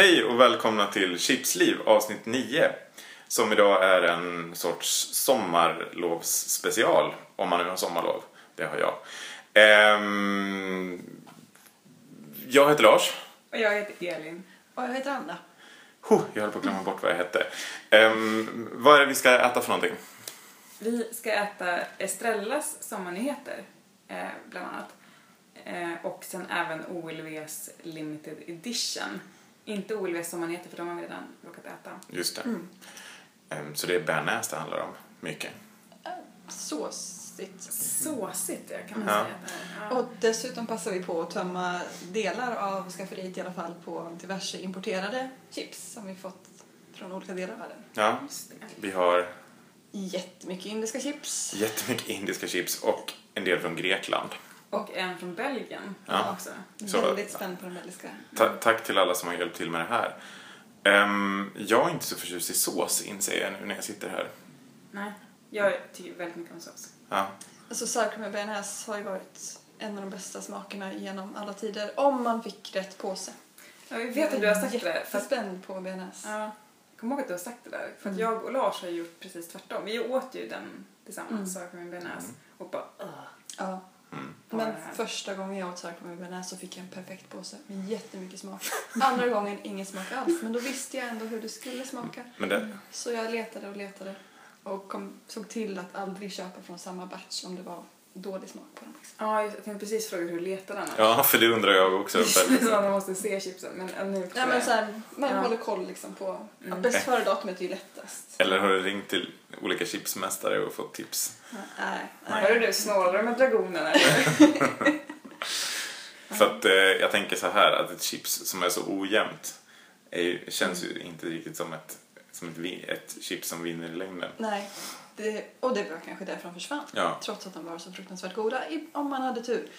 Hej och välkomna till Chipsliv avsnitt 9. Som idag är en sorts sommarlovsspecial. Om man nu har sommarlov. Det har jag. Ehm, jag heter Lars. Och jag heter Elin. Och jag heter Anna. Huh, jag höll på att glömma bort vad jag hette. Ehm, vad är det vi ska äta för någonting? Vi ska äta Estrellas sommarnyheter, eh, bland annat. Eh, och sen även OLVs limited edition. Inte OLVs sommarnyheter för de har vi redan råkat äta. Just det. Ehm, så det är bearnaise det handlar om. Mycket. Såsigt. Såsigt ja, kan man Ja. säga. Ja. Och dessutom passar vi på att tömma delar av skafferiet i alla fall på diverse importerade chips som vi fått från olika delar av världen. Ja, vi har Jättemycket indiska chips. jättemycket indiska chips och en del från Grekland. Och en från Belgien Ja. också. Så- Väldigt spänd på den belgiska. Ta- tack till alla som har hjälpt till med det här. Ehm, jag är inte så förtjust i sås inser jag nu när jag sitter här. Nej, jag tycker väldigt mycket om sås. Ja, Alltså cream och bearnaise har ju varit en av de bästa smakerna genom alla tider. Om man fick rätt påse. Ja, vi vet att du har sagt det. För att, Jättespänd på bearnaise. ja, jag kommer ihåg att du har sagt det där. För att Mm. jag och Lars har gjort precis tvärtom. Vi åt ju den tillsammans, Mm. cream and bearnaise. Och bara uh, Ja. Mm. Men första gången jag åt bearnaise så fick jag en perfekt påse med jättemycket smak. Andra gången ingen smak alls. Men då visste jag ändå hur det skulle smaka. Men det, Så jag letade och letade och kom, såg till att aldrig köpa från samma batch om det var dålig smak på dem. Liksom. Ja, jag tänkte precis fråga hur du letar annars. ja, för det undrar jag också. Att man måste se chipsen. Men nu Ja, men så här, man Ja. håller koll liksom på... Ja, Mm. bäst före-datumet är ju lättast. Eller har du ringt till olika chipsmästare och fått tips? Nej, Hörru nej. du, snålar du med dragonen eller? För att eh, jag tänker så här att ett chips som är så ojämnt är, ju- känns Mm. ju inte riktigt som ett, som ett, ett chips som vinner i längden. nej. Det, och det var kanske därför de försvann. Ja. Trots att de var så fruktansvärt goda, om man hade tur.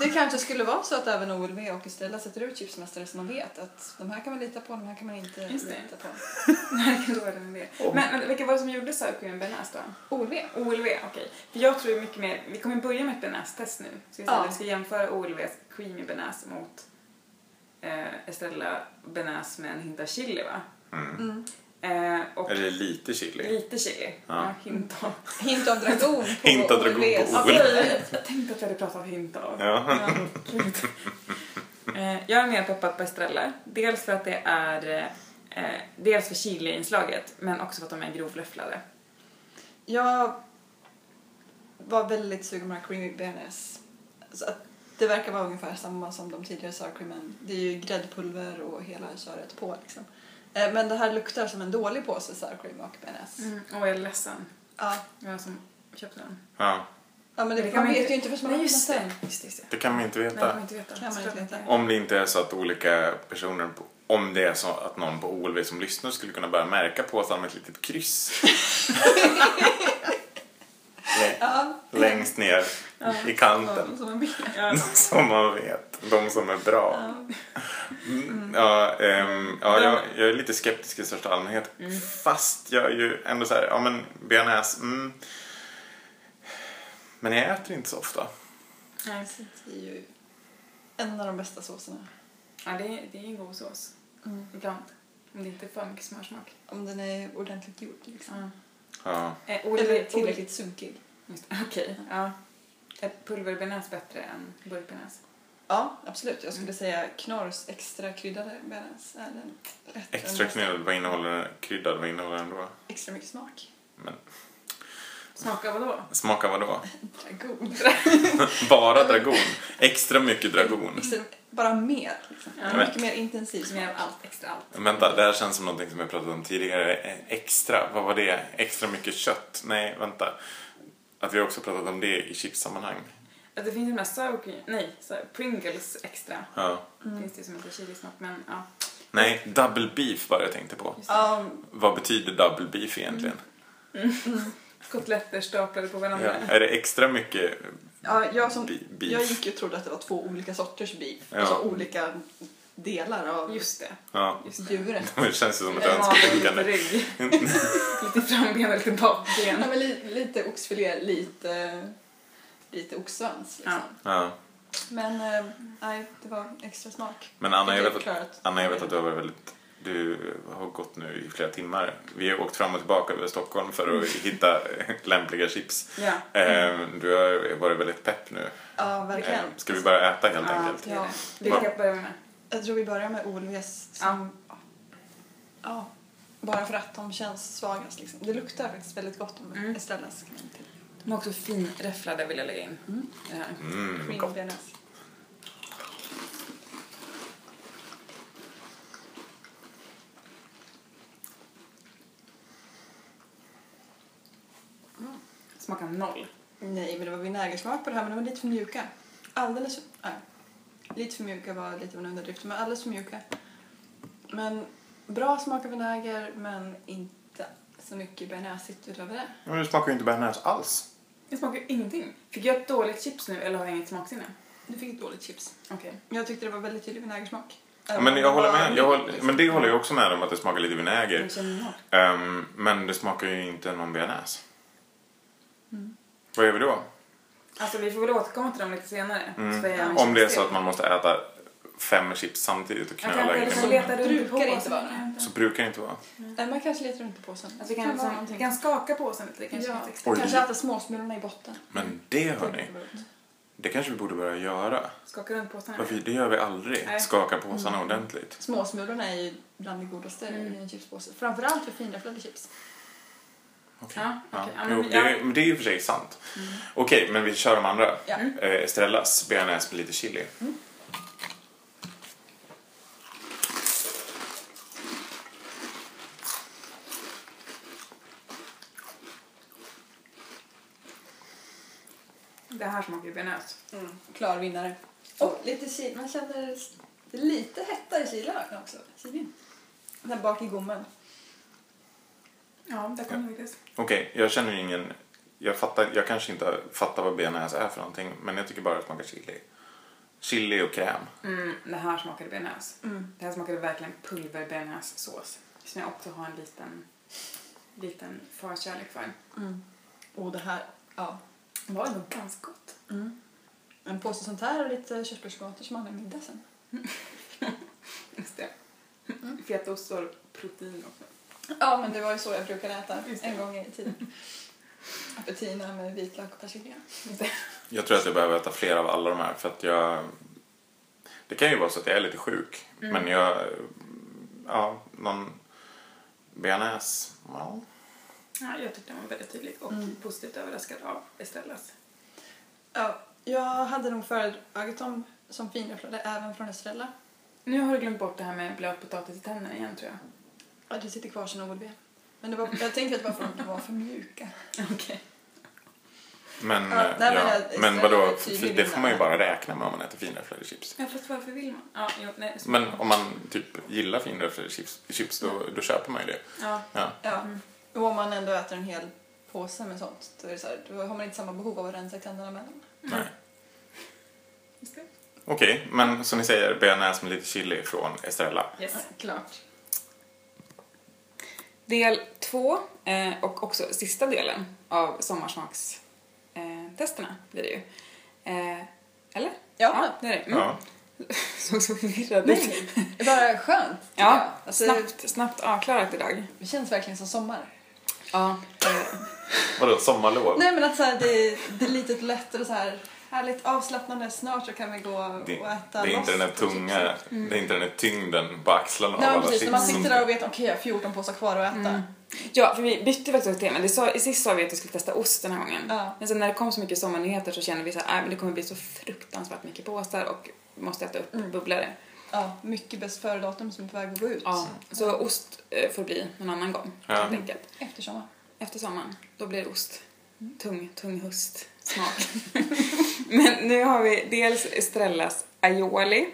Det kanske skulle vara så att även OLV och Estrella sätter ut chipsmästare som de vet att de här kan man lita på, de här kan man inte lita på. Nej, då är det med det. Men, men vilka var det som gjorde and bearnaise då? OLV? OLV, okej. För jag tror mycket mer, vi kommer börja med ett bearnaise-test nu. Så vi, Ja. vi ska jämföra OLVs creamy bearnaise mot eh, Estrella bearnaise med en hint av chili va? Mm. Mm. Eh, och Eller lite chili. lite chili. Ja. Ja. hint av. Hint av dragon på Hint av dragon på OLVs. OLV. Okej, jag tänkte att vi hade pratat om hint av. Ja. gud. Eh, jag är mer peppad på Estrella. Dels för att det är eh, dels för chili-inslaget men också för att de är grovlöfflade. Jag var väldigt sugen på creamy bearnaise. Så att det verkar vara ungefär samma som de tidigare sour creamen. Det är ju gräddpulver och hela köret på liksom. Eh, Men det här luktar som en dålig påse sour cream och bearnaise. Mm. Och jag är ledsen. Ja. Jag som köpte den. ja, ja, men det, Det kan man man vet inte- ju inte förrän man har just öppnat det. den. Just det, just det. det kan man inte Nej, det kan veta. man inte veta. Kan man inte veta. Om det inte är så att olika personer, på, om det är så att någon på OLV som lyssnar skulle kunna börja märka påsarna med ett litet kryss. Ja. Längst ner i kanten. Som bil. Ja. Som man vet. De som är bra. Mm. Ja, ehm, ja jag, jag är lite skeptisk i största allmänhet. Fast jag är ju ändå så här, ja men bearnaise, mm. Men jag äter inte så ofta. Nej. Det är ju en av de bästa såserna. Ja, det är, det är en god sås. Mm. Ibland. Om det inte är för mycket smörsmak. Om den är ordentligt gjord liksom. Ja. Ja. Eh, Eller tillräckligt sunkig. Okej, ja. Är pulverbearnaise bättre än burkbearnaise? Ja, absolut. Jag skulle säga Knorrs extra kryddade bearnaise är den lätt Extra kryddad, vad innehåller den? Kryddad, vad innehåller den då? Extra mycket smak. Men, Smakar vadå? smaka vad då? Dragon. Bara dragon. Extra mycket dragon. Extra, bara mer. Liksom. Ja. Mycket mer intensiv Mer av allt, extra allt. Vänta, det här känns som någonting som jag pratat om tidigare. Eh, Extra, vad var det? Extra mycket kött? Nej, vänta. Att vi också pratat om det i chipssammanhang. Det finns sour cream, nej, så här Pringles extra. Ja. Finns det ju som inte chilismak, men ja. Nej, double beef var jag tänkte på. Ja, Vad betyder double beef egentligen? Kotletter staplade på Ja. varandra. Är det extra mycket ja, jag, som, beef? jag gick ju och trodde att det var två olika sorters beef. Ja. Alltså olika delar av Just det. Ja. Just det. djuret. Det känns ju som ett En lite önsketänkande. rygg. lite framben och lite bakben. Ja, men li, lite oxfilé, lite, lite oxsvans. Liksom. Ja. Men eh, nej, det var extra smak. Men Anna jag, vet att. Anna, jag vet att du har varit väldigt du har gått nu i flera timmar. Vi har åkt fram och tillbaka över Stockholm för att hitta lämpliga chips. Ja. Eh, Du har varit väldigt pepp nu. Ja, verkligen. Ska vi bara äta helt Ja, enkelt? Ja. Vilka börjar vi med? Jag tror vi börjar med OLVs som... Ja. Bara för att de känns svagast liksom. Det luktar faktiskt väldigt gott om Mm. Estrellas kan man till. De är också finräfflade vill jag lägga in. i Det här. Mm, Cream gott. bearnaise. Smakar noll. Nej, men det var vinägersmak på det här men de var lite för mjuka. Alldeles för... Nej. Lite för mjuka var lite av en underdrift, men alldeles för mjuka. Men bra smak av vinäger, men inte så mycket bearnaisigt utöver det. Men det smakar ju inte bearnaise alls. Det smakar ju ingenting. Fick jag ett dåligt chips nu eller har jag inget smaksinne? Du fick ett dåligt chips. Okej. Jag tyckte det var väldigt tydlig vinägersmak. Ja, Men, jag håller med, jag håller, men det håller jag också med om att det smakar lite vinäger. Ehm, men det smakar ju inte någon bearnaise. Mm. Vad gör vi då? Alltså vi får väl återkomma till dem lite senare. Mm. Om det är så att man måste äta fem chips samtidigt och knöla in i munnen. letar runt i Brukar det inte påsen. vara. Så brukar det inte vara. Nej, man kanske letar runt i påsen. Alltså vi kan, vara liksom, någonting. kan skaka påsen lite. Det kanske Ja. Oj. kanske äta småsmulorna i botten. Men det hörni, det kanske vi borde börja göra. Skaka runt påsen. Varför? Det gör vi aldrig. Nej. Skaka påsarna ordentligt. Småsmulorna är ju bland det godaste Mm. i en chipspåse. Framförallt för finräfflade chips. Okej. Ja, Ja. okej. Ja, men Jo, vi- det, är, men det är ju för sig sant. Okej, men vi kör de andra. Ja. Mm. Eh, Estrellas bearnaise med lite chili. Det här smakar ju bearnaise. Mm. Klar vinnare. Och lite chili. Man känner det lite hetta i chilin också. Chilin. Där bak i gommen. Ja, där kommer det faktiskt. Okej, jag känner ju ingen... Jag, fattar, jag kanske inte fattar vad bearnaise är för någonting, men jag tycker bara att det smakar chili. Chili och kräm. Mm, det här smakade bearnaise. Mm. Det här smakade verkligen pulver bearnaisesås. Som jag också har en liten, liten förkärlek för. Mm. Och det här, ja. Det var ändå ganska gott. Mm. En påse sånt här och lite körsbärsschoklader som man har i middag sen. Just det. Fetaost och protein också. Ja, men det var ju så jag brukade äta en gång i tiden. Appetina med vitlök och persilja. Jag tror att jag behöver äta fler av alla de här för att jag... Det kan ju vara så att jag är lite sjuk, Mm. men jag... Ja, någon bearnaise... Ja. Ja, jag tyckte den var väldigt tydlig och Mm. positivt överraskad av Estrellas. Ja, jag hade nog föredragit dem som finräfflade även från Estrella. Nu har du glömt bort det här med blöt potatis i tänderna igen tror jag. Ja, det sitter kvar sen OLV. Men det var, jag tänker att det var för att de var för mjuka. Okej. Men, Ja, nej, men ja, men jag vadå, det får man ju bara räkna med om man äter finräfflade chips. Ja, fast varför vill man? Ja, jo, nej. Men om man typ gillar finräfflade chips, chips då, då köper man ju det. Ja. Ja. Ja. Mm. Och om man ändå äter en hel påse med sånt, då, är det så här, då har man inte samma behov av att rensa tänderna mellan. Nej. Just det. Okej, men som ni säger, bearnaise med lite chili från Estrella. Yes. Ja, klart. Del två eh, och också sista delen av sommarsmakstesterna eh, testerna blir det ju. Eh, eller? Ja. det är det. Mm. Ja. Såg så förvirrad ut. Nej, bara skönt. Ja, jag. Alltså, snabbt, snabbt avklarat idag. Det känns verkligen som sommar. Ja. Vadå, sommarlov? Nej men att så här, det, det är lite lättare så här härligt avslappnande. Snart så kan vi gå och Det, äta det är inte den där och tunga, chips. det är inte den där tyngden på axlarna Nej av men alla precis, när man chips. sitter där och vet okej jag har 14 påsar kvar att äta. Mm. ja, för vi bytte faktiskt tema. Det sa, sist sa vi att vi skulle testa ost den här gången. Ja. Men sen när det kom så mycket sommarnyheter så kände vi så här, "Nej, men det kommer bli så fruktansvärt mycket påsar och måste äta upp Mm. bubblare. Ja, mycket bäst före-datum som är på väg att gå ut. Ja, så ost eh, får bli någon annan gång Ja. helt enkelt. Efter sommar. Efter sommaren, då blir det ost. Tung, tung höstsmak. Men nu har vi dels Estrellas aioli.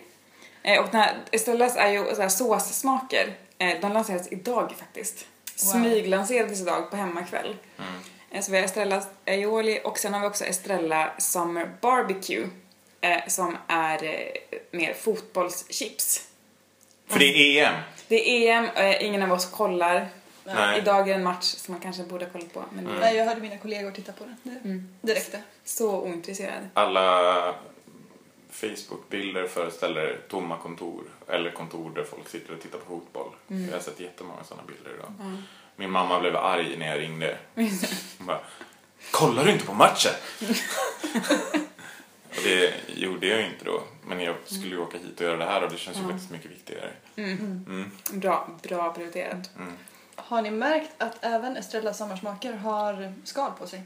Eh, och den här Estrellas aioli, så här såssmaker, eh, de lanseras idag faktiskt. Wow. Smyglanserades idag på hemmakväll. Mm. Eh, så vi har Estrellas aioli och sen har vi också Estrella Summer Barbecue. Eh, som är eh, mer fotbollschips. För det är EM. Det är EM, eh, ingen av oss kollar. Nej. Idag är det en match som man kanske borde ha kollat på. Men Mm. Nej, jag hörde mina kollegor titta på den. Det, Mm. det räckte. Så ointresserad. Alla Facebook-bilder föreställer tomma kontor eller kontor där folk sitter och tittar på fotboll. Jag har sett jättemånga sådana bilder idag. Min mamma blev arg när jag ringde. Hon bara, kollar du inte på matchen? och det gjorde jag ju inte då. Men jag skulle ju åka hit och göra det här och det känns ju faktiskt mycket viktigare. Mm. Bra, bra prioriterat. Har ni märkt att även Estrella Sommarsmaker har skal på sig?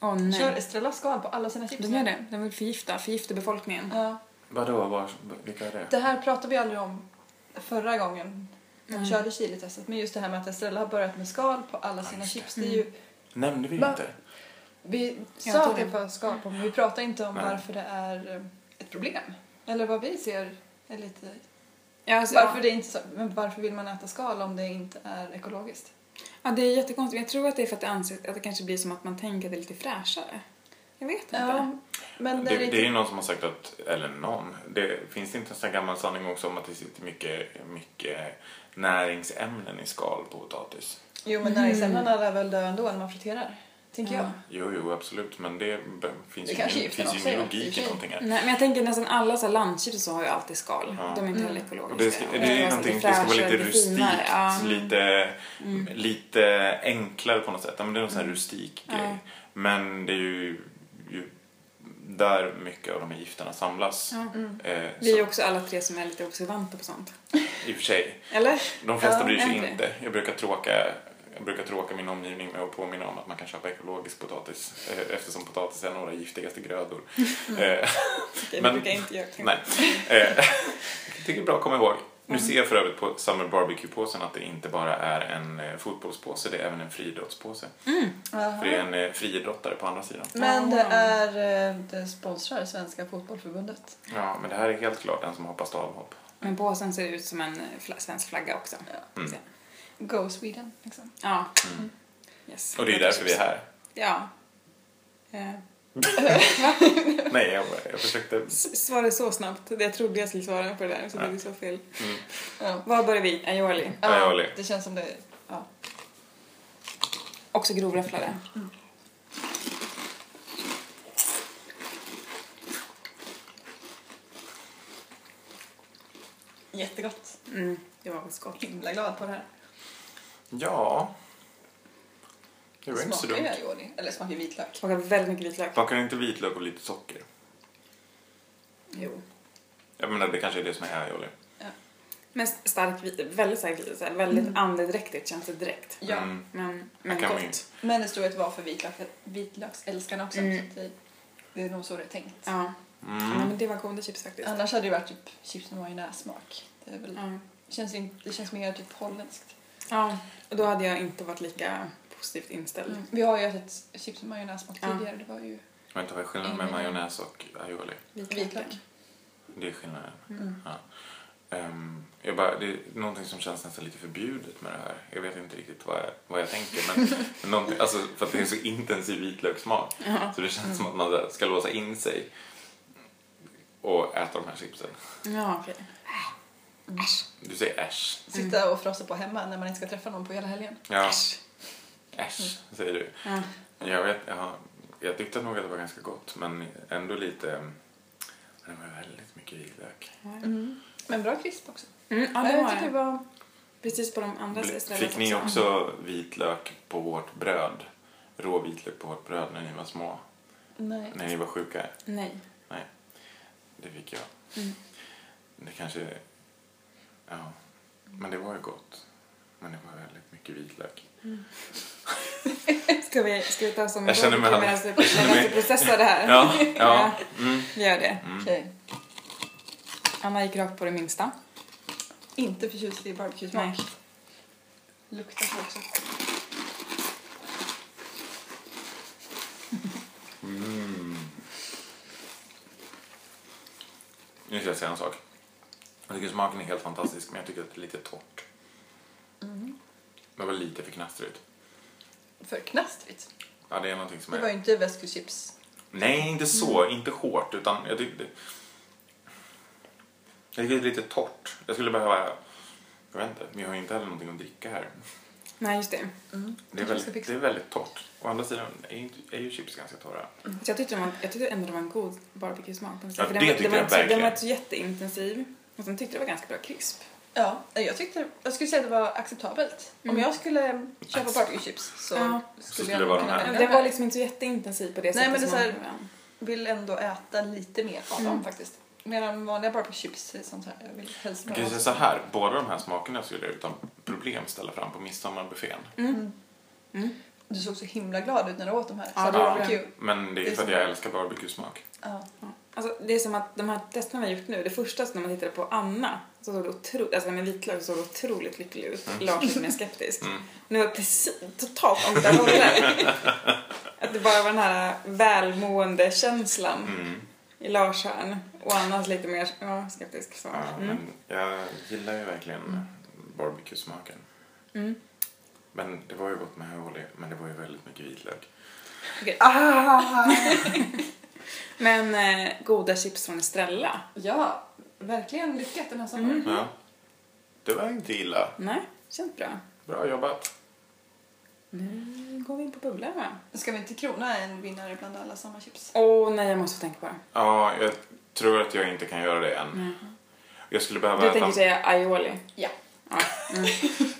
Åh Kör nej. Estrella skal på alla sina chips De gör det. De vill förgifta, förgifta befolkningen. Ja. Vadå, var, vilka är det? Det här pratade vi aldrig om förra gången när vi körde chilitestet. Men just det här med att Estrella har börjat med skal på alla sina chips. Det är ju, Nämnde vi Va? inte? Vi sa att det det. var skal på men vi pratade inte om Nej. varför det är eh, ett problem. Eller vad vi ser är lite... Ja, alltså, Varför, det är inte så, men varför vill man äta skal om det inte är ekologiskt? ja, det är jättekonstigt. Jag tror att det är för att det anses att det kanske blir som att man tänker att det är lite fräschare. Jag vet inte. Ja, men Det, är det inte... är ju någon som har sagt att, eller någon, det finns det inte en sån gammal sanning också om att det sitter mycket, mycket näringsämnen i skal på potatis? Jo, men näringsämnena lär väl dö ändå när man friterar, tänker Ja. jag. Jo, jo, absolut, men det finns Det ju kanske ingen, finns ju logik i någonting här. Nej, men jag tänker nästan alla så här landchips så har ju alltid skal. Ja. De är inte heller Mm. Och ekologiska. det, ska, det är ju någonting, det ska vara lite rustikt. Ja. lite, lite enklare på något sätt. Men det är någon sån här rustik Ja. grej. Men det är ju, ju där mycket av de här gifterna samlas. Ja. Eh, Vi är också alla tre som är lite observanta på sånt. I och för sig. Eller? De flesta Ja, bryr sig inte. Jag brukar, tråka, jag brukar tråka min omgivning med att påminna om att man kan köpa ekologisk potatis eh, eftersom potatis är en av våra giftigaste grödor. Eh, Okej, Men- det brukar jag inte göra. nej. Eh, jag tycker det är bra att komma ihåg. Nu ser jag för övrigt på Summer Barbecue-påsen att det inte bara är en eh, fotbollspåse, det är även en friidrottspåse. För det är en eh, friidrottare på andra sidan. Men det är, det sponsrar Svenska Fotbollförbundet. Ja, men det här är helt klart en som hoppar stavhopp. Men påsen ser ut som en fla- svensk flagga också. Mm. Go Sweden, liksom. Ja. Yes. Och det är därför vi är här. Ja. Eh, Nej, jag, jag försökte... svara så snabbt. Det jag trodde jag skulle svara på det där, så Ja. blev det så fel. Mm. Ja. Var börjar vi? Aioli. Aioli. det känns som det. Ja. Också grovräfflare. Jättegott. Mm, det var gott. Himla glad på det här. Ja... Det var inte så smakar dumt. aioli. Eller smakar vitlök. Smakar väldigt mycket vitlök. Smakar inte vitlök och lite socker? Jo. Jag menar, det kanske är det som är aioli. Men stark vit, väldigt stark vit, så här, väldigt andedräktigt känns det direkt. Ja. Mm. Men, men kan gott. vi- Men det att det var för vitlök, vitlöksälskarna också. Mm. Så att det, det är nog så det är tänkt. Ja. Mm. ja, men det var goda chips faktiskt. Annars hade det varit typ chips med majonnässmak. Det, är väl, Ja. det, känns in, det känns mer typ holländskt. Ja, och då hade jag inte varit lika positivt inställd. Mm. Vi har ju ätit chips med majonnässmak Ja. tidigare. Det var ju Vänta, vad är skillnaden med Mm. majonnäs och aioli? vitlök. Det är skillnaden. Mm. Ja. Ehm, jag bara, det är någonting som känns nästan lite förbjudet med det här. Jag vet inte riktigt vad jag, vad jag tänker. Men någonting- alltså, för att det är så intensiv vitlökssmak. Ja. Så det känns som att man ska låsa in sig och äta de här chipsen. Ja, okej. Du säger äsch. Sitta och frossa på hemma när man inte ska träffa någon på hela helgen. Ja, Äsch. äsch säger du. Ja. Jag, vet, ja, jag tyckte nog att det var ganska gott men ändå lite... Det var väldigt mycket vitlök. Men bra krisp också. Mm, ja, det jag var tycker det det. var... Precis på de andra ställena Fick ni också vitlök på vårt bröd? Rå vitlök på vårt bröd när ni var små? Nej. När ni var sjuka? Nej. Nej, det fick jag. Mm. Det kanske... Ja, men det var ju gott. Men det var väldigt mycket vitlök. Ska vi, ska vi ta som Jag känner mig- medan du du processar det här? Ja, ja. Mm. Vi gör det. Okej. Anna gick rakt på det minsta. Inte förtjust i barbecue-smak. Nej. Luktar så också. Mm. Nu ska jag säga en sak. Jag tycker smaken är helt fantastisk men jag tycker att det är lite torrt. Det var lite för knastrigt. För knastrigt. Ja, det är någonting som Det var ju är... inte väskchips. Nej, inte så. Inte hårt utan jag tycker det... Jag tycker det är lite torrt. Jag skulle behöva... Jag vet inte, vi har ju inte heller någonting att dricka här. Nej, just det. Det är, väldigt, det är väldigt torrt. Å andra sidan är ju, är ju chips ganska torra. Så jag tyckte, de var, jag tyckte ändå det var en god barbecue-smak. Ja, det den, var- tyckte den, var jag inte så- den verkligen. var inte så jätteintensiv. Och sen tyckte jag det var ganska bra krisp. Ja, jag tyckte, jag skulle säga att det var acceptabelt. Om jag skulle köpa Accept- barbecue chips så Ja. skulle skulle jag det vara de kunna här. Den de var liksom inte så jätteintensiv på det Nej, men sättet det är som så här- man- vill ändå äta lite mer av Mm. dem faktiskt. Medan vanliga barbecue chips är sånt här, jag vill helst Man kan säga så här, båda de här smakerna skulle jag utan problem ställa fram på midsommarbuffén. Mm. Du såg så himla glad ut när du åt de här. Ja, så det det gjorde var kul. Men det är Det för att jag älskar barbecue-smak. Ja. Alltså, det är som att de här testerna vi har gjort nu, det första när man tittade på Anna, så såg det otroligt, alltså med vitlök så såg det otroligt lycklig ut. Lars lite mer skeptisk. Mm. Nu var det precis totalt omvända roller. att det bara var den här välmående känslan Mm. i Lars hörn och Annas lite mer ja, skeptisk. Så. Ja, Mm. men jag gillar ju verkligen barbecue-smaken. Mm. Men det var ju gott med aioli, men det var ju väldigt mycket vitlök. Okej. Ah! Men eh, goda chips från Estrella. ja, verkligen lyckat den här sommaren. Ja. Det var inte illa. Nej, känns bra. Bra jobbat. Nu går vi in på bubblan va? Ska vi inte krona en vinnare bland alla sommarchips? Åh nej, jag måste tänka på det. Ja, jag tror att jag inte kan göra det än. Jag skulle behöva Du äta... tänker säga aioli? Ja. Ja. Mm.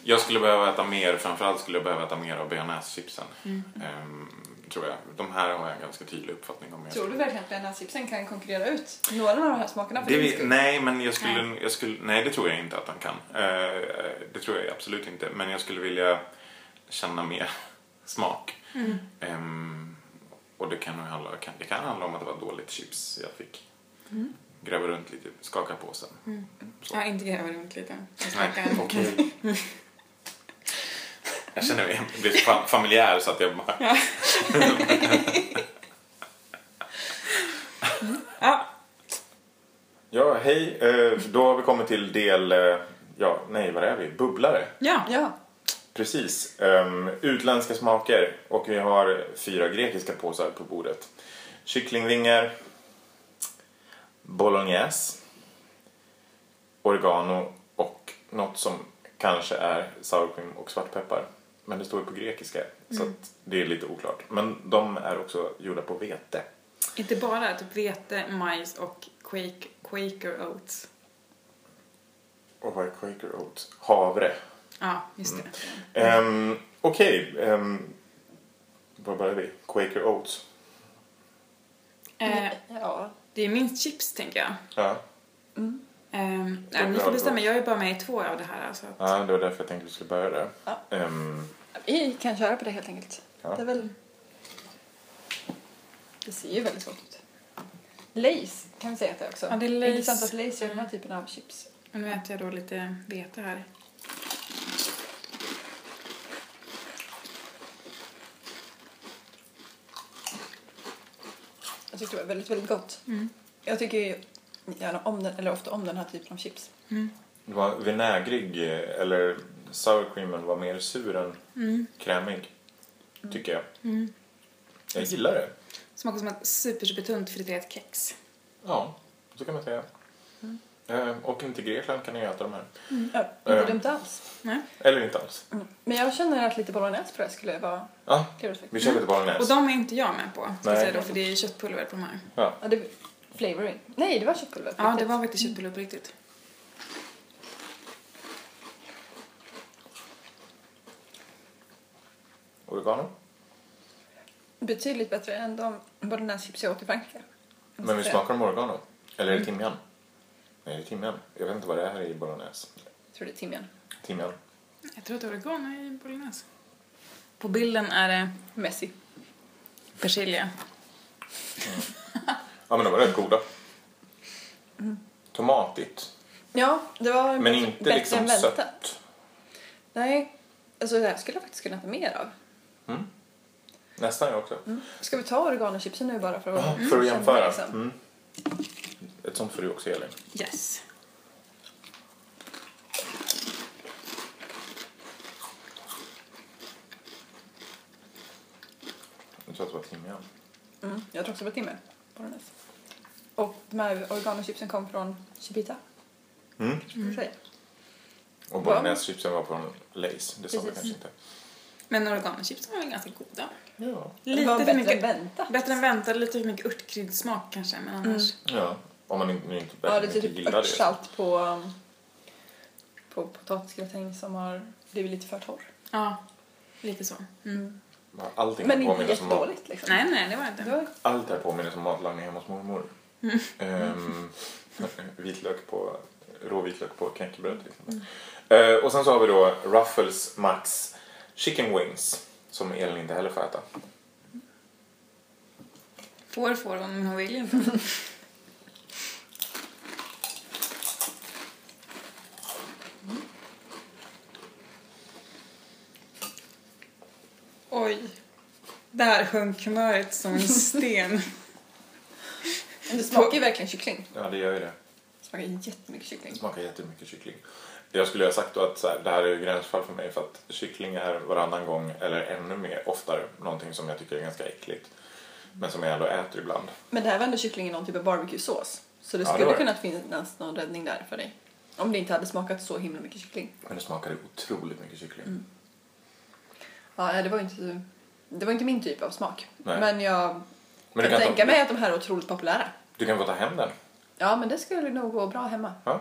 Jag skulle behöva äta mer, framförallt skulle jag behöva äta mer av bearnaisechipsen. Mm. Ehm, tror jag. De här har jag en ganska tydlig uppfattning om. Jag Tror du verkligen att bearnaisechipsen kan konkurrera ut några av de här smakerna? För det vi, nej, men jag skulle, jag skulle... Nej, det tror jag inte att han kan. Eh, det tror jag absolut inte. Men jag skulle vilja känna mer smak. Mm. Ehm, och det kan handla, det kan handla om att det var dåligt chips jag fick. Mm. Gräva runt lite, skaka på sen. Så. Ja, inte gräva runt lite. Nej, okej. Jag känner mig jag blir så fa- familjär så att jag bara... Ja. Ja, hej. Eh, Då har vi kommit till del... eh, Ja, nej, vad är vi? Bubblare. Ja. Ja. Precis. Um, utländska smaker. Och vi har fyra grekiska påsar på bordet. Kycklingvingar. Bolognese. Oregano och något som kanske är sour cream och svartpeppar. Men det står ju på grekiska så att det är lite oklart. Men de är också gjorda på vete. Inte bara typ vete, majs och quake, quaker oats. Och vad är Quaker Oats? Havre. Ja, just det. Um, Okej. ehm, vad börjar vi? Quaker Oats. Eh, ja. Det är minst chips, tänker jag. Ja. Ehm, ja, ni får bestämma, jag är bara med i två av det här. Alltså. att- ja, det var därför jag tänkte att vi skulle börja där. Ja. Ehm, Vi kan köra på det helt enkelt. Ja. Det är väl... Det ser ju väldigt gott ut. Lace kan vi säga att det är också. Ja, det är Lay's. Intressant att Lace gör den här typen av chips. Nu äter jag då lite vete här. Tyckte det var väldigt, väldigt gott. Mm. Jag tycker ju gärna om den, eller ofta om den här typen av chips. det var vinägrig, eller sour creamen var mer sur än Mm. krämig. Tycker jag. Mm. Jag gillar det. Smakar som ett super, super tunt friterat kex. Ja, så kan man säga. Mm. Ehm, och inte Grekland kan ni äta de här. Ja, inte Mm. dumt alls. Nej. Eller inte alls. Men jag känner att lite bolognese på det skulle vara Ja, vi kör lite Och bolognese. de är inte jag med på, ska jag Nej. säga då, för det är köttpulver på de här. Ja. Ja, det flavoring. Nej, det var köttpulver. på Ja, det var faktiskt köttpulver på riktigt. Oregano. Betydligt bättre än de bolognese-chips jag åt i Frankrike. Men vi smakar om oregano. Eller är det timjan? Nej, det är timjan. Jag vet inte vad det är i bolognese. Jag tror det är timjan. Timjan. Jag tror att oregano är i bolognese. På bilden är det Messi. persilja. Ja, men de var rätt goda. Tomatigt. Ja, det var Men inte bättre liksom än väntat. sött. Nej, alltså det här skulle jag faktiskt kunna äta mer av. Mm. Nästan jag också. Ska vi ta oreganochipsen nu bara för att, Ja, för att jämföra. liksom? Mm. Ett sånt får du också, Elin. Yes. Jag tror att det var timjan. Mm, jag tror också det var. Bolognese. Och de här oreganochipsen kom från Chipita. Mm. Säga. Och bolognese-chipsen var från Lays, det sa vi kanske inte. Men oreganochipsen var väl ganska goda. Ja. det var Lite bättre mycket, än väntat. bättre än väntat, lite för mycket örtkryddsmak kanske, men annars. ja. Om man inte, inte Ja, det är typ gillar det. örtsalt på, um, på potatisgratäng som har blivit lite för torr. Ja, lite så. Mm. Allting Men inte jättedåligt liksom. Nej, nej, det var det inte. Det var, Allt det här påminner som matlagning hemma hos mormor. Ehm, vitlök på, rå vitlök på knäckebröd till exempel. Eh, och sen så har vi då Ruffles Max Chicken Wings som Elin inte heller får äta. Får får hon, men hon vill inte. Oj. Där sjönk humöret som en sten. men det smakar ju verkligen kyckling. Ja, det gör ju det. Det smakar jättemycket Det kyckling. smakar jättemycket kyckling. Jag skulle ha sagt då att så här, det här är ju gränsfall för mig för att kyckling är varannan gång eller ännu mer oftare någonting som jag tycker är ganska äckligt. Men som jag ändå äter ibland. Men det här var ändå kyckling i någon typ av barbecue-sås. Så det Ja, det skulle det. kunnat finnas någon räddning där för dig. Om det inte hade smakat så himla mycket kyckling. Men det smakade otroligt mycket kyckling. Ja, det var inte, det var inte min typ av smak. Nej. Men jag Men kan kan, tänka ta, mig att de här är otroligt populära. du kan få ta hem den. Ja, men det skulle nog gå bra hemma. Ja.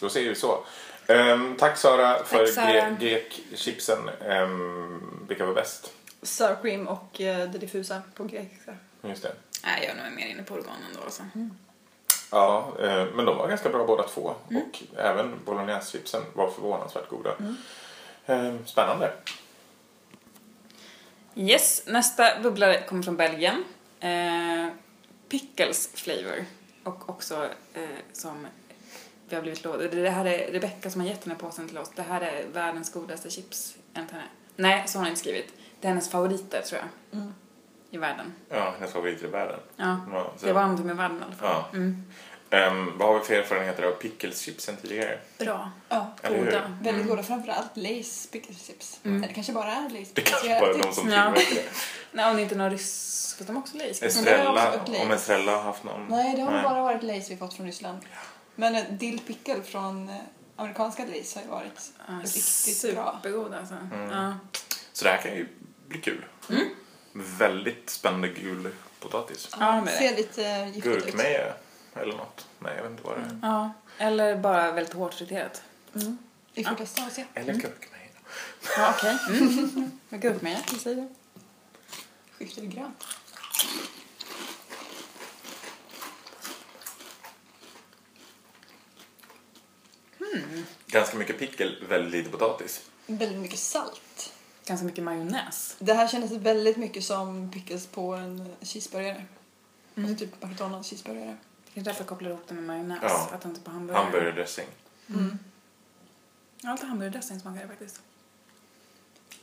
Då säger vi så. Ehm, tack Sara för grek-chipsen. Um, vilka var bäst? Sour cream och eh, det diffusa på grekiska. Just det. Nej, jag är nog mer inne på organen då alltså. Ja, eh, men de var ganska bra båda två. Och även bolognese-chipsen var förvånansvärt goda. Ehm, spännande. Yes, nästa bubblare kommer från Belgien. Eh, pickles flavor. Och också eh, som vi har blivit lovade. Det här är Rebecca som har gett den här påsen till oss. Det här är världens godaste chips enligt henne. Nej, så har hon inte skrivit. Det är hennes favoriter tror jag. I världen. Ja, hennes favorit i världen. Ja, Ja, så- det var någonting med världen i alla fall. Ja. Mm. Ehm, vad har vi för erfarenheter av pickles-chipsen tidigare? Bra. Ja? Goda. väldigt goda. Framförallt Lays pickles-chips. Mm. Eller kanske bara är Lays Det kanske bara är de som Ja. tillverkar det. Nej, om det inte är någon ryss... Fast de har också Lays. Men Estrella, om Estrella har haft någon. Nej, det har nog bara varit Lays vi fått från Ryssland. Men eh, dill pickle från eh, amerikanska Lays har ju varit Ja, riktigt bra. Supergod alltså. Mm. Ja. Så det här kan ju bli kul. Mm. Väldigt spännande gul potatis. Ja, Ja, men det. ser lite giftigt ut. Gurkmeja eller något. Nej, jag vet inte vad det är. ja. Eller bara väldigt hårt friterat. Mm. Vi får testa och se. Eller gurkmeja. Ja, okej. Mm. Med gurkmeja, vad säger du? Skiftar till grönt. Ganska mycket pickel, väldigt lite potatis. Väldigt mycket salt. Ganska mycket majonnäs. Det här kändes väldigt mycket som pickles på en cheeseburgare. Mm. Alltså typ McDonalds cheeseburgare. Det är därför jag kopplar ihop det med majonnäs. Ja. Att inte på hamburgare. Hamburgardressing. Mm. Jag har alltid hamburgardressing smakar det faktiskt.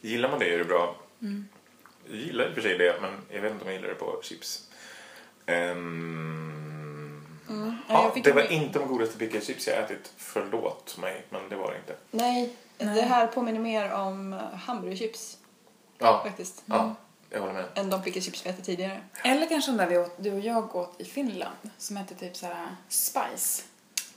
Gillar man det är det bra. Mm. Jag gillar i och för sig det, men jag vet inte om jag gillar det på chips. Ehm, Mm. Ja, Ja, det var inte de godaste picklechips jag ätit. Förlåt mig, men det var det inte. Nej, Nej. det här påminner mer om eh, hamburgerchips Ja, faktiskt. ja jag håller med. Än de picklechips vi ätit tidigare. Eller kanske de där vi åt, du och jag åt i Finland. Som hette typ såhär Spice.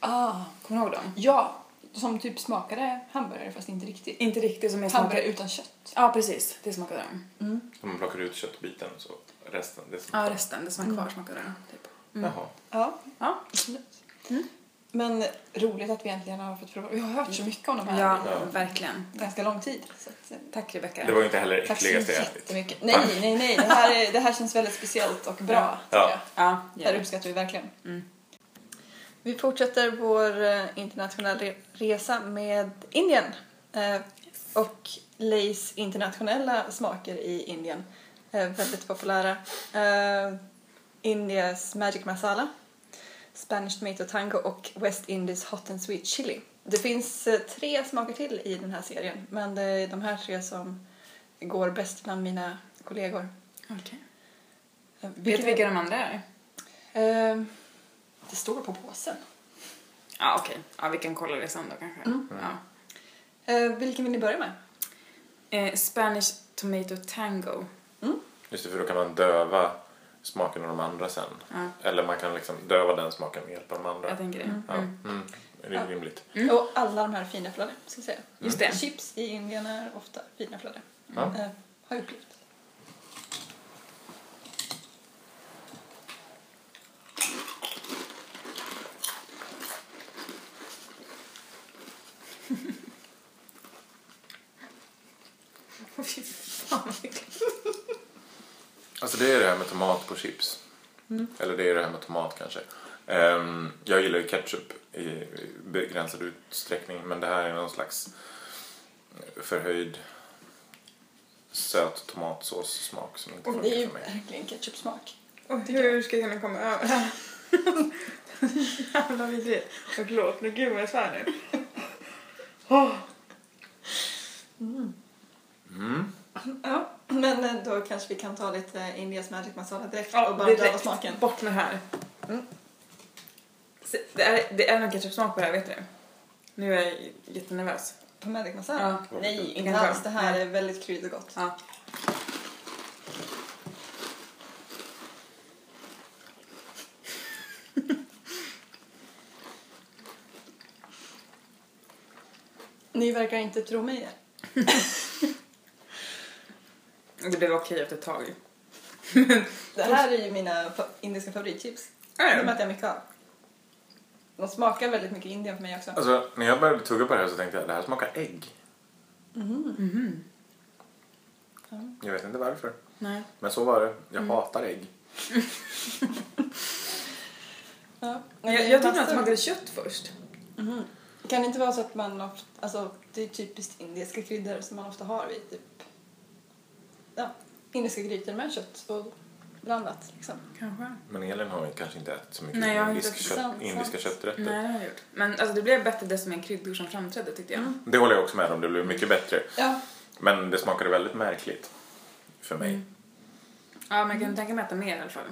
Ah. Kommer du ihåg dem? Ja, som typ smakade hamburgare fast inte riktigt. Inte riktigt som jag Hamburgare smakade. utan kött. Ja, precis. Det smakade de. Mm. Så man plockar ut köttbiten så resten. Det som Ja, resten. Det som var kvar smakade de. Typ. Mm. Jaha. Ja, Ja. Mm. Men roligt att vi äntligen har fått prova. Vi har hört så mycket om de här Ja, Ja. verkligen. ganska lång tid. Så att, eh, Tack Rebecca. Det var ju inte heller tack så äckligaste jag ätit. Nej, nej, nej. Det här, är, det här känns väldigt speciellt och bra. Ja. tycker jag. Ja, Det här uppskattar vi verkligen. Mm. Vi fortsätter vår eh, internationella re- resa med Indien. Eh, och Lays internationella smaker i Indien. Eh, väldigt populära. Eh, Indias Magic Masala, Spanish Tomato Tango och West Indies Hot and Sweet Chili. Det finns eh, tre smaker till i den här serien men det är de här tre som går bäst bland mina kollegor. Okej. Eh, Vet du vilka de andra är? Eh, det står på påsen. Ja, okej. Ja, vi kan kolla det sen då kanske. Mm. Ja. Eh, vilken vill ni börja med? Eh, Spanish Tomato Tango. Just det, för då kan man döva smaken av de andra sen. Ja, Eller man kan liksom döva den smaken med hjälp av de andra. jag tänker det. Ja. Mm. Mm. är det Ja. rimligt. Och alla de här finäpplade, ska jag säga. Just det. Chips i Indien är ofta finäpplade. Ja. Eh, har jag upplevt. Fy fan vad äckligt. Alltså det är det här med tomat på chips. Eller det är det här med tomat kanske. Ehm, jag gillar ju ketchup i begränsad utsträckning men det här är någon slags förhöjd söt tomatsås-smak som inte Det är funkar ju verkligen ketchupsmak. Och hur ska jag kunna komma över det här? Jävla vidrigt. Och förlåt, men gud vad jag svär nu. Mm. Ja, men eh, då kanske vi kan ta lite Indias Magic Masala direkt Ja, och bara direkt. smaken. Bort med det här. Mm. Det är, det är någon ketchupsmak på det här, vet du Nu är jag jättenervös. På Magic Masala? Ja. Nej, inte alls. Det här Nej. är väldigt kryddigt och gott. Ja. Ni verkar inte tro mig. Det blev okej efter ett tag. Det här är ju mina indiska favoritchips. Det? De äter jag mycket av. De smakar väldigt mycket Indien för mig också. Alltså när jag började tugga på det här så tänkte jag det här smakar ägg. Mhm. Jag vet inte varför. Nej. Men så var det. Jag Mm. hatar ägg. Ja. Jag, jag tyckte att det smakade kött först. Mhm. Kan det inte vara så att man ofta, alltså det är typiskt indiska kryddor som man ofta har vid typ, ja, indiska grytor med kött och blandat liksom. Kanske. Men Elin har ju kanske inte ätit så mycket Nej, jag har indisk inte- kött, sant, indiska sant. kötträtter. Nej, det har jag gjort. Men alltså, det blev bättre desto mer kryddor som framträdde tyckte jag. Det håller jag också med om. Det blev mycket bättre. Ja, Men det smakade väldigt märkligt. För mig. Mm. Ja, men jag kan tänka mig att äta mer i alla fall.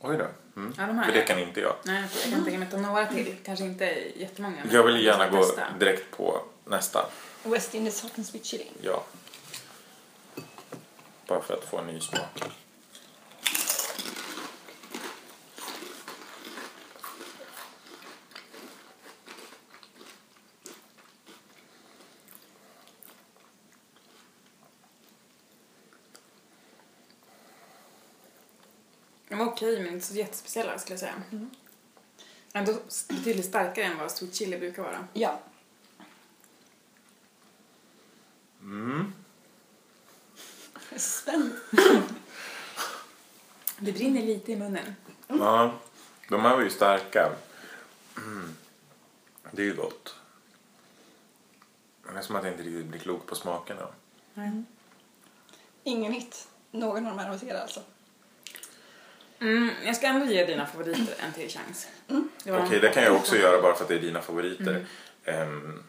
Oj då. Mm. Ja, de här För det kan inte jag. Nej, jag kan tänka mig att ta några till. Kanske inte jättemånga. men Jag vill gärna gå testa. direkt på nästa. West Indies hot and sweet chili. Ja. Bara för att få en ny smak. De var okej, men inte så jättespeciella skulle jag säga. Ändå betydligt starkare än vad sweet chili brukar vara. Ja. Mm. Jag är så spänd. Det brinner lite i munnen. Ja, de här var ju starka. Mm. Det är ju gott. Men det är som att jag inte riktigt blir klok på smakerna. Ingen hit. Någon av de här er alltså. Mm, jag ska ändå ge dina favoriter en till chans. Var Okej, de- det kan jag också göra bara för att det är dina favoriter. Ehm,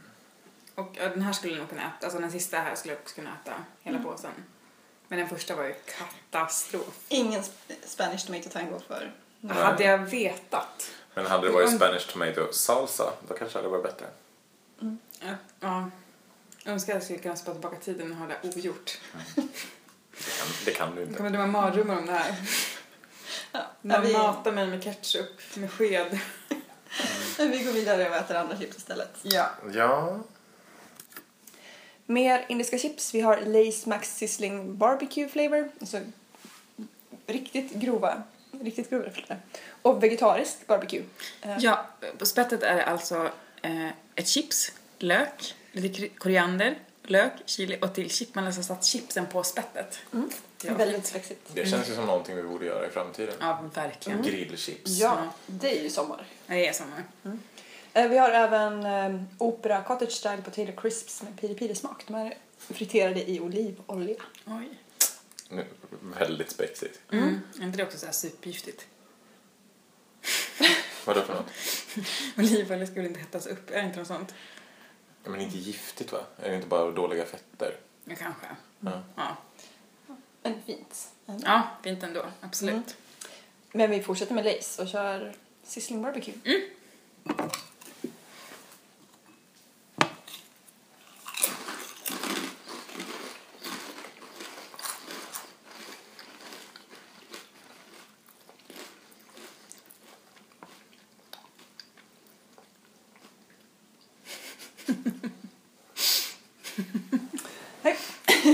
Och ja, den här skulle jag nog kunna äta. Alltså den sista här skulle jag också kunna äta hela påsen. Men den första var ju katastrof. Ingen sp- Spanish tomato tango för Nej. Hade jag vetat. men hade det varit Spanish tomato salsa, då kanske det hade varit bättre. Ja. ja. Jag önskar att jag skulle kunna spara tillbaka tiden och ha det ogjort. Det kan, det kan du Jag inte. kommer drömma mardrömmar om det här. Ja, Man vi, matar mig med ketchup, med sked. vi går vidare och äter andra chips istället. Ja. Ja, Mer indiska chips. Vi har Lace Max Sizzling Barbecue Flavor. Alltså riktigt grova. Riktigt grova flavor. Och vegetarisk barbecue. Eh, Ja, på spettet är det alltså eh, ett chips, lök, lite koriander, lök, chili och till chip. Man har alltså satt chipsen på spettet. Mm. Ja, väldigt fint. spexigt. det känns ju som någonting vi borde göra i framtiden. Ja, verkligen. Grillchips. Ja, det är ju sommar. Ja, det är sommar. Eh, Vi har även eh, Opera Cottage Style Potato Crisps med piri piri smak. De är friterade i olivolja. Oj. Väldigt spexigt. Mm. Är inte det också så här supergiftigt? Vadå för något? Olivolja väl inte hettas upp? Är det inte något sånt? Ja, men inte giftigt va? Är det inte bara dåliga fetter? Ja, kanske. Ja. Ja. Men fint. ändå. ja, fint ändå. Absolut. Mm. Men vi fortsätter med Lace och kör Sizzling Barbecue.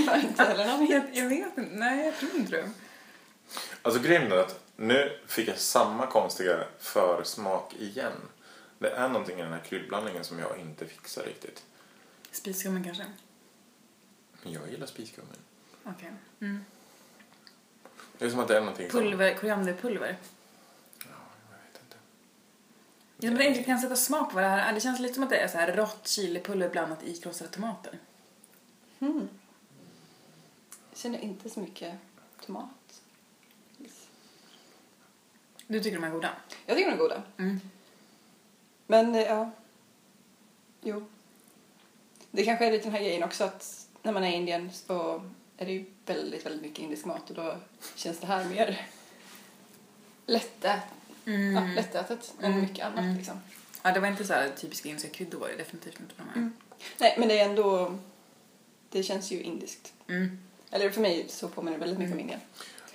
Har inte heller någon hint. Jag, jag vet inte. Nej, jag tror inte det. Alltså grejen är att nu fick jag samma konstiga försmak igen. Det är någonting i den här kryddblandningen som jag inte fixar riktigt. Spiskummen kanske? Men jag gillar spiskummin. Okej. Mm. Det är som att det är någonting som... Pulver, korianderpulver. Ja, jag vet inte. Jag vet inte, kan sätta smak på det här. Det känns lite som att det är så här rått chilipulver blandat i krossade tomater. Mm. Jag känner inte så mycket tomat. Du tycker de är goda? Jag tycker de är goda. Mm. Men eh, ja. Jo. Det kanske är lite den här grejen också att när man är i Indien så är det ju väldigt, väldigt mycket indisk mat och då känns det här mer lättät, Mm. ja, lättätet än Mm. mycket annat Mm. liksom. Ja, det var inte så här typiska indiska kryddor var det definitivt inte de här. Mm. Nej, men det är ändå, det känns ju indiskt. Mm. Eller för mig så påminner det väldigt mycket om Indien.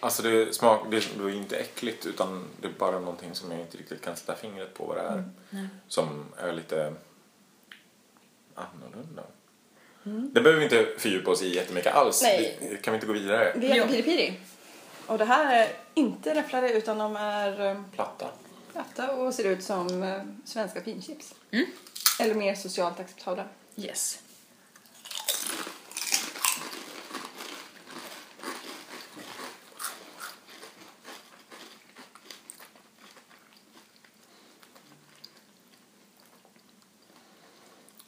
Alltså det, smak, det, det är inte äckligt utan det är bara någonting som jag inte riktigt kan sätta fingret på vad det är. Nej. Som är lite annorlunda. Det behöver vi inte fördjupa oss i jättemycket alls. Nej. Vi, kan vi inte gå vidare? Vi har Jo. piri piri. Och det här är inte räfflade utan de är eh, Platta. platta och ser ut som eh, svenska finchips. Mm. Eller mer socialt acceptabla. Yes.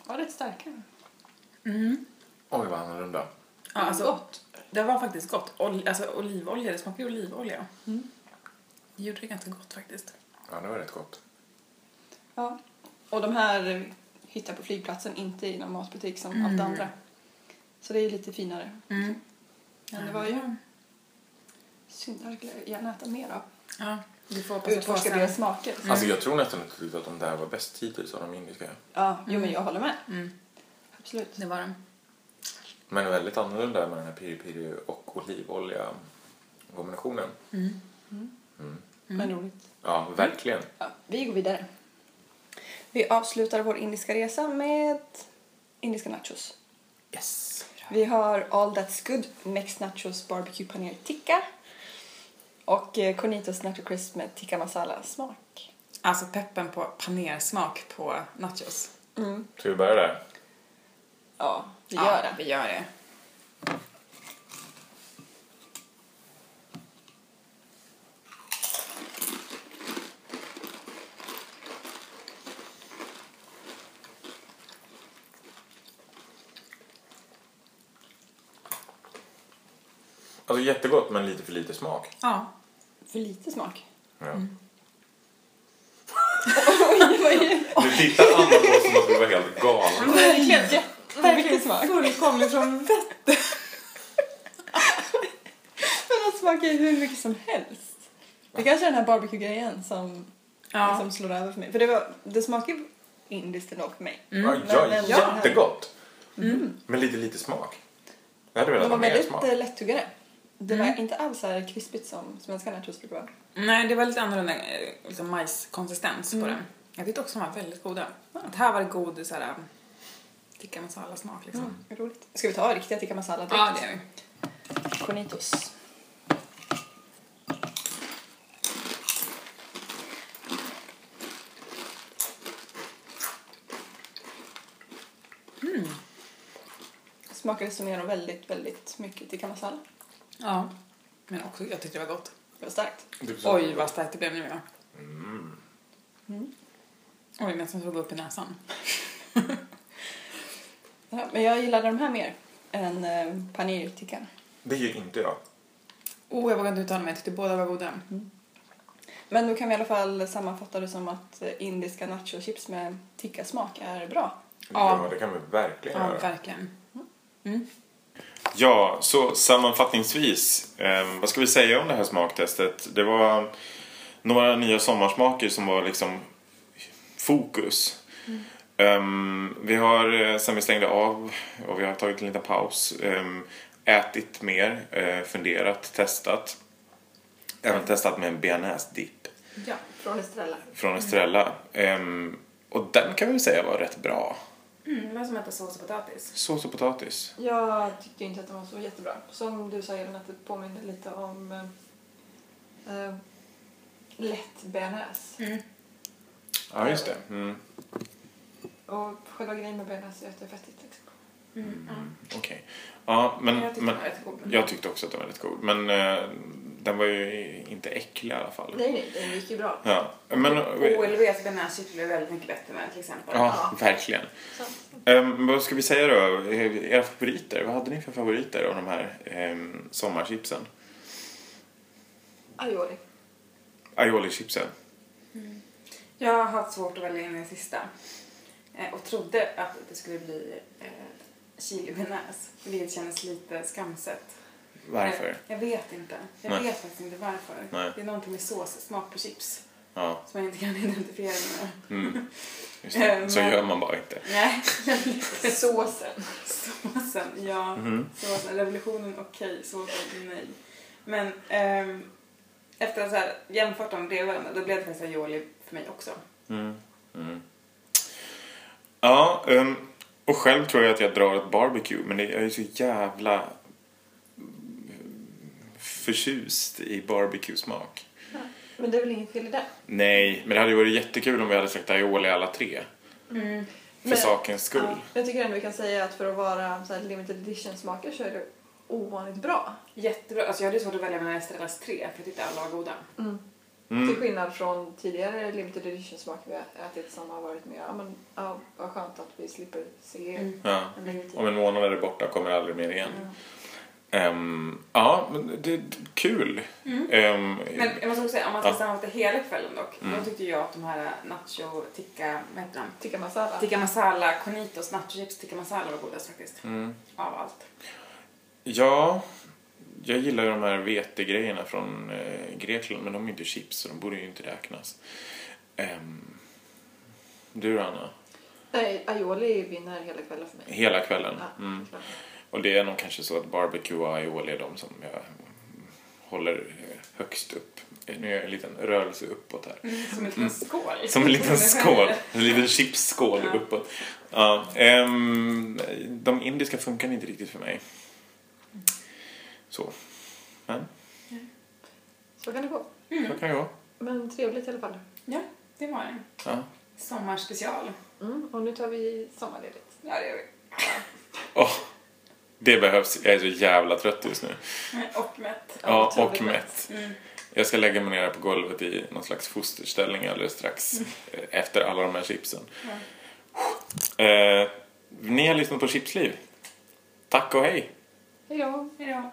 Ja, rätt starka. Mm. Oj, vad annorlunda. Ja, alltså, Gott. Det var faktiskt gott. Ol- alltså olivolja, det smakar ju olivolja. Mm. Det gjorde det ganska gott faktiskt. Ja, det var rätt gott. Ja. Och de här hittar på flygplatsen, inte i någon matbutik som Mm. allt andra. Så det är lite finare. Mm. Men det var ju synd, det skulle jag gärna äta mer av. Ja, du får på Utforska deras smaker. Alltså jag tror nästan att jag tyckte att de där var bäst hittills av de indiska. Ja, jo men jag håller med. Mm, Absolut. det var de. Men väldigt annorlunda med den här piri piri och olivolja kombinationen. Mm. Men roligt. Ja, verkligen. Ja, vi går vidare. Vi avslutar vår indiska resa med indiska nachos. Yes. Vi har All That's Good Mixed Nachos Barbecue Paneer Tikka och eh, Cornitos Nacho Crisp med tikka masala smak. Alltså peppen på panersmak på nachos. Mm. Ska vi börja där? Ja, vi ja, gör det. Vi gör det. Alltså jättegott men lite för lite smak. Ja. För lite smak. Ja. Det? Du tittar Anna på oss som att vi var helt galna. Verkligen smak. Fullkomligt från vett. Men de smakar ju hur mycket som helst. Det kanske är den här barbecue-grejen som Ja. liksom slår över för mig. För det, var, det smakar ju indiskt ändå för mig. Ja, Men- ja, men- jättegott. Men lite lite smak. Jag hade De velat var ha mer väldigt smak. eh, lättuggade. Det var Mm. inte alls så här krispigt som svenska nachos brukar vara. Nej, det var lite annorlunda eh, liksom majskonsistens på Mm. den. Jag tyckte också de var väldigt goda. Att här var det god så här, tikka masala-smak liksom. Mm. Roligt. Ska vi ta riktiga tikka masala direkt? Ja, det gör vi. Cornitos. Smakade som igenom väldigt, väldigt mycket tikka masala. Ja. Men också, jag tyckte det var gott. Det var starkt. Så. Oj, vad starkt det blev nu ja. Mm. Oj, nästan så upp i näsan. Ja, men jag gillade de här mer än eh, paneer tikkan. Det gör inte jag. Oh, jag vågar inte uttala mig. Jag tyckte båda var goda. Men då kan vi i alla fall sammanfatta det som att eh, indiska nachochips med tikka-smak är bra. Ja. Ja, det kan vi verkligen Ja, göra. verkligen. Mm. Ja, så sammanfattningsvis, eh, vad ska vi säga om det här smaktestet? Det var några nya sommarsmaker som var liksom fokus. Ehm, vi har, eh, sen vi stängde av och vi har tagit en liten paus, ehm, ätit mer, eh, funderat, testat. Även testat med en bearnaisedipp Ja, från Estrella. från Estrella. Ehm, och den kan vi säga var rätt bra. Mm, det var som att äta sås och potatis. Sås och potatis. Jag tyckte inte att den var så jättebra. Som du sa Elin, att det påminner lite om eh, lätt bearnaise. Mm. Ja, just det. Mm. Och själva grejen med bearnaise är att det är fettigt. Liksom. Mm. ja. Okej. Ja, men, jag tyckte men rätt jag tyckte också att den var väldigt god. Men eh, den var ju inte äcklig i alla fall. Nej, nej, den gick ju bra. Ja, men... OLVs bearnaisechip blev väldigt mycket bättre med till exempel. Ja, verkligen. Så, Um, vad ska vi säga då? Era favoriter? Vad hade ni för favoriter av de här um, sommarchipsen? aioli. Aioli-chipsen? Jag har haft svårt att välja in den sista. Eh, och trodde att det skulle bli eh, chili bearnaise. Vilket kändes lite skamset. Varför? Eh, jag vet inte. Jag Nej. vet faktiskt inte varför. Nej. Det är någonting med sås, smak på chips, Ja, som jag inte kan identifiera mig med. mm. Just det. Så Men- gör man bara inte. Nej, Såsen. såsen, ja. Mhm. Såsen, revolutionen okej, såsen nej. Men ehm, efter att ha så här jämfört dem bredvid varandra, då blev det faktiskt aioli för mig också. Mm. Mm. Ja, um, och själv tror jag att jag drar ett barbecue, men det, jag är så jävla förtjust i barbecue-smak. Men det är väl inget fel i det? Nej, men det hade ju varit jättekul om vi hade släckt aioli alla tre. Mm. För Men- sakens skull. Ja, jag tycker ändå vi kan säga att för att vara så här limited edition smaker så är det ovanligt bra. Jättebra. Alltså jag hade svårt att välja mellan Estrellas tre för jag tyckte alla var goda. Till Mm. skillnad från tidigare limited edition smaker vi har ätit som har varit mer, ja men ja, vad skönt att vi slipper se Mm. Ja. Om en månad är det borta, kommer aldrig mer igen. Mm. Ehm, ja, men det är kul. Ehm, Men jag måste också säga, om man ska Ja. sammanfatta hela kvällen dock, Mm. då tyckte jag att de här nacho tikka, vad heter de? Tikka masala. Tikka masala, Conitos nachochips tikka masala var godast faktiskt. mm. Av allt. Ja, jag gillar ju de här vetegrejerna från eh, Grekland, men de är inte chips så de borde ju inte räknas. Ehm, du då, Anna? Nej, aioli vinner hela kvällen för mig. Hela kvällen? Ja, Mm. Och det är nog kanske så att barbecue och aioli är de som jag håller eh, högst upp. Nu gör jag en liten rörelse uppåt här. Som en liten skål. Som en liten skål, en liten chipsskål Ja. uppåt. Ja, ehm, de indiska funkar inte riktigt för mig. Så, men Så kan det gå. så kan det gå. Men trevligt i alla fall. Ja, det var det. Ja. Sommarspecial. Mm, och nu tar vi sommarledigt. Ja, det gör vi. Åh, det behövs. Jag är så jävla trött just nu. Och mätt. Ja, otroligt och mätt. Mm. Jag ska lägga mig ner på golvet i någon slags fosterställning alldeles strax. eh, Efter alla de här chipsen. Ja. Eh, ni har lyssnat på Chipsliv. Tack och hej! Hej då! Hej då.